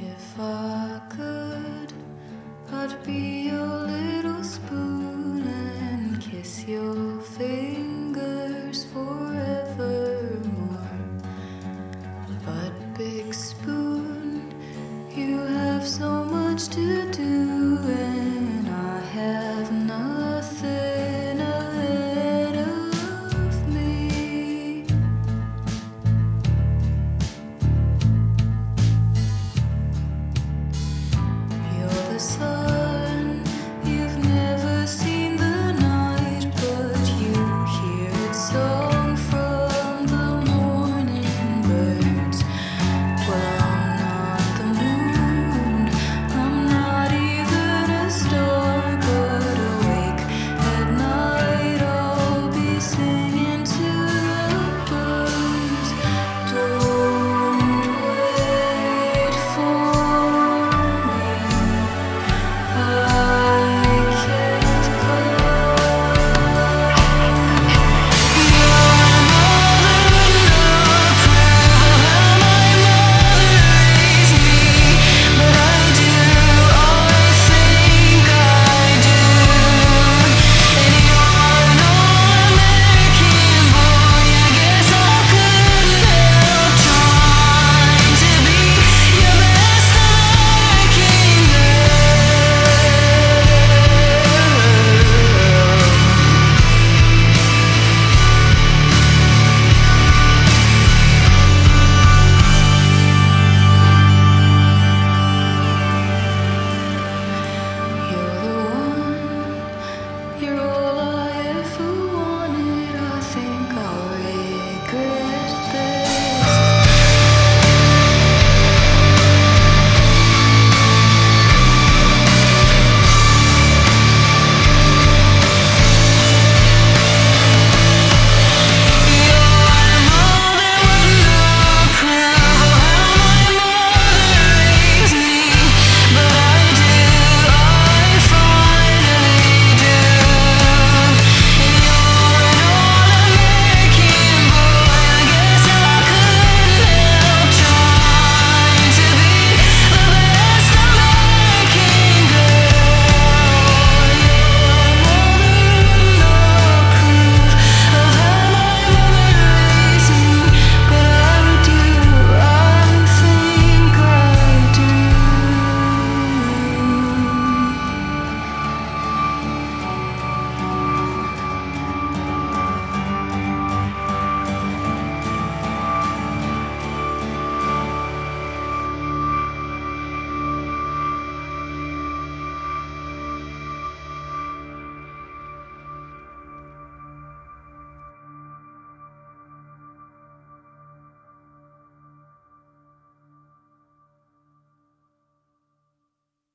If I could, I'd be so